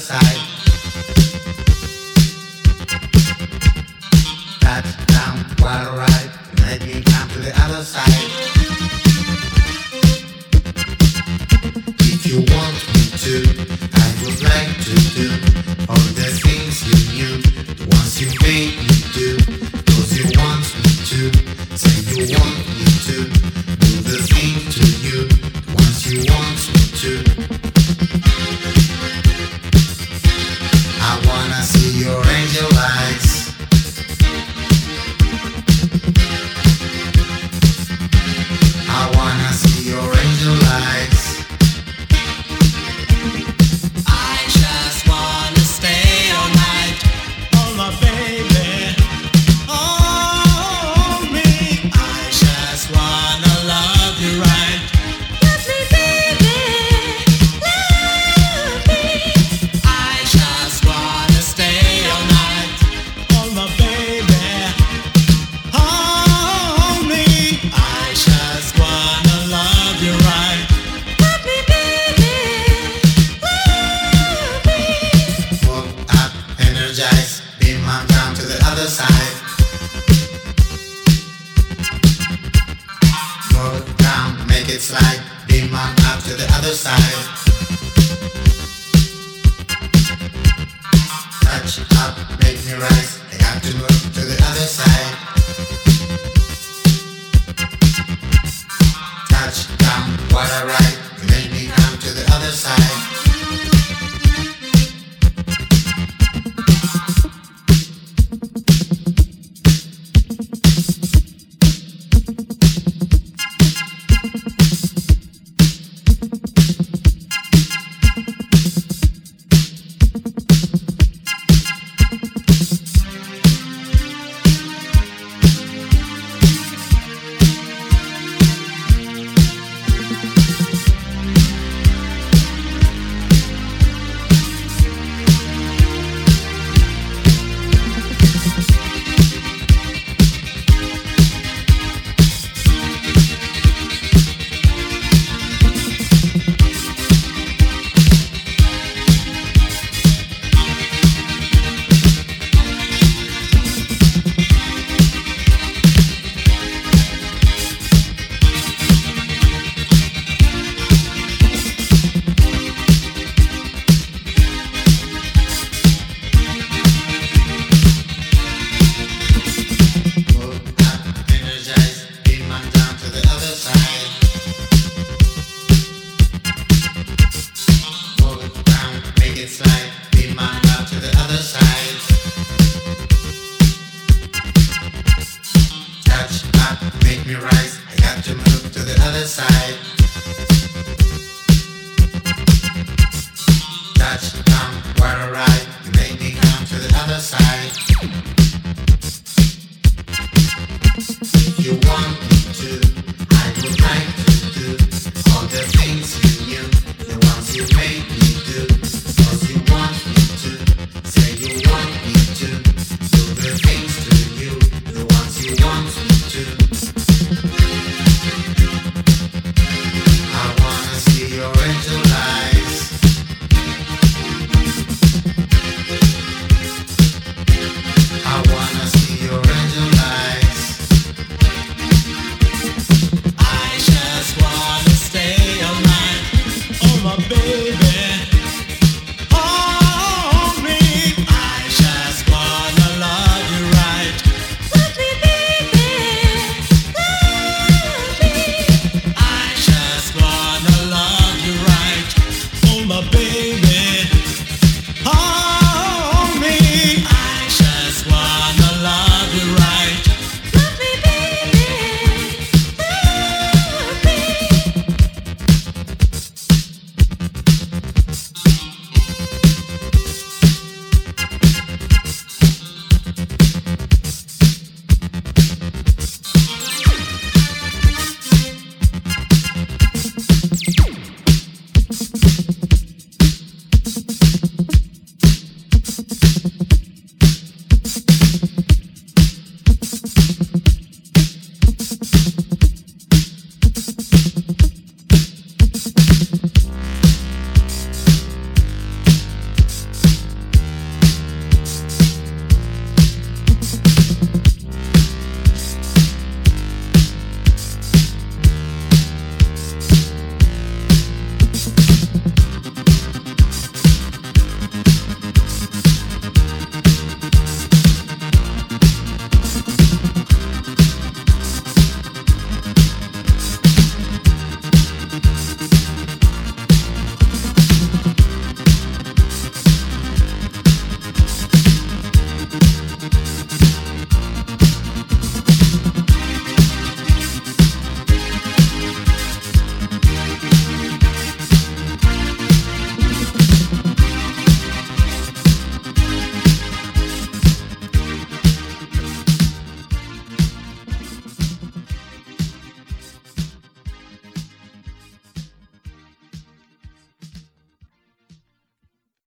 side. Touch down, right. Make me come to the other side. If you want me to, I would like to do all the things you knew. Ones you made me do. Cause you want me to. Say you want me to. Do the thing to you. Ones you want me to. I see your angel it slide, on up to the other side. Touch up, make me rise, I got to move to the other side.